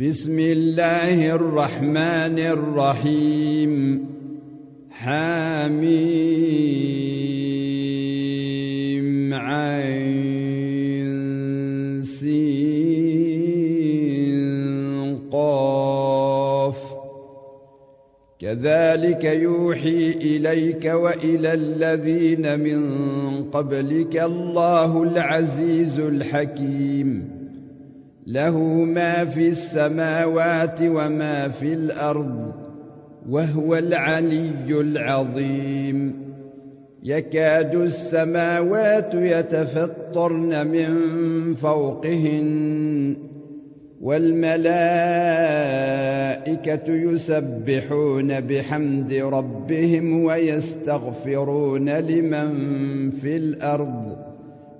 بسم الله الرحمن الرحيم. حميم عين. سين. قاف. كذلك يوحي إليك وإلى الذين من قبلك الله العزيز الحكيم. له ما في السماوات وما في الأرض وهو العلي العظيم. يكاد السماوات يتفطرن من فوقهن والملائكة يسبحون بحمد ربهم ويستغفرون لمن في الأرض.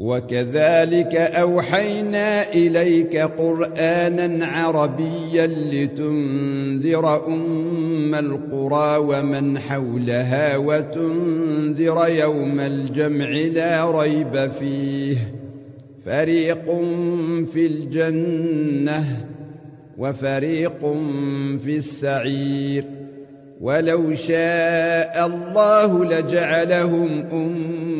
وكذلك أوحينا إليك قرآنا عربيا لتنذر أم القرى ومن حولها وتنذر يوم الجمع لا ريب فيه. فريق في الجنة وفريق في السعير. ولو شاء الله لجعلهم أمة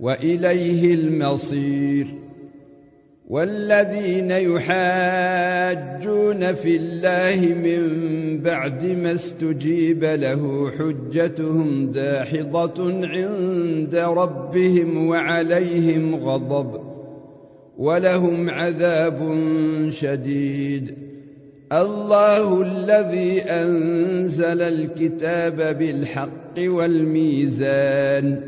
وإليه المصير. والذين يحاجون في الله من بعد ما استجيب له حجتهم داحضة عند ربهم وعليهم غضب ولهم عذاب شديد. الله الذي أنزل الكتاب بالحق والميزان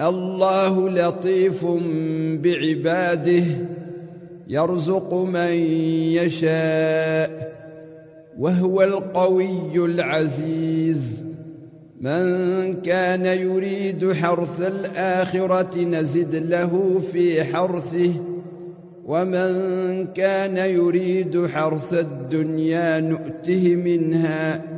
الله لطيف بعباده يرزق من يشاء وهو القوي العزيز. من كان يريد حرث الآخرة نزد له في حرثه ومن كان يريد حرث الدنيا نؤته منها.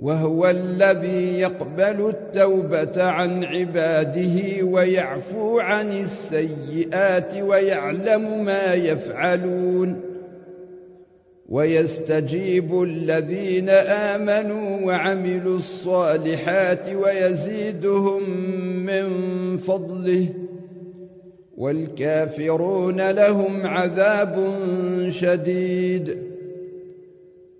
وهو الذي يقبل التوبة عن عباده ويعفو عن السيئات ويعلم ما يفعلون. ويستجيب الذين آمنوا وعملوا الصالحات ويزيدهم من فضله. والكافرون لهم عذاب شديد.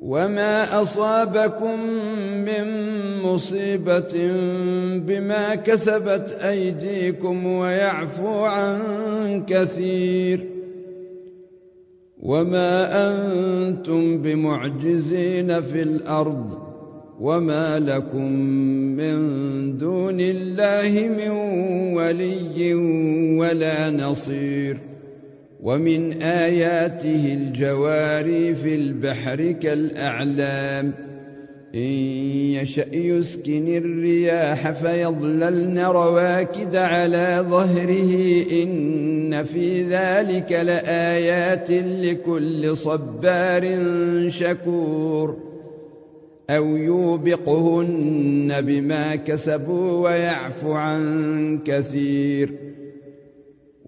وما اصابكم من مصيبه بما كسبت ايديكم ويعفو عن كثير وما أنتم بمعجزين في الأرض وما لكم من دون الله من ولي ولا نصير ومن آياته الجواري في البحر كالأعلام. إن يشأ يسكن الرياح فيظللن رواكد على ظهره. إن في ذلك لآيات لكل صبار شكور. أو يوبقهن بما كسبوا ويعفو عن كثير.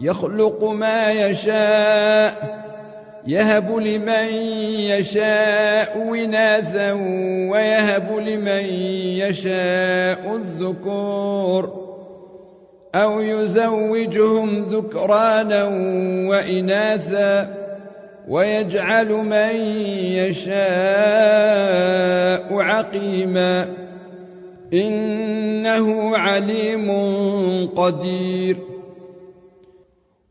يخلق ما يشاء يهب لمن يشاء وناثا ويهب لمن يشاء الذكور أو يزوجهم ذكرانا وإناثا ويجعل من يشاء عقيما. إنه عليم قدير.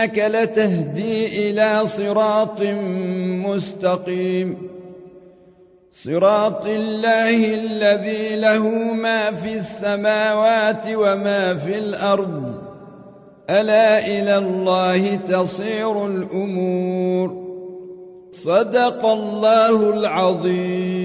وإنك لتهدي إلى صراط مستقيم. صراط الله الذي له ما في السماوات وما في الأرض. ألا إلى الله تصير الأمور. صدق الله العظيم.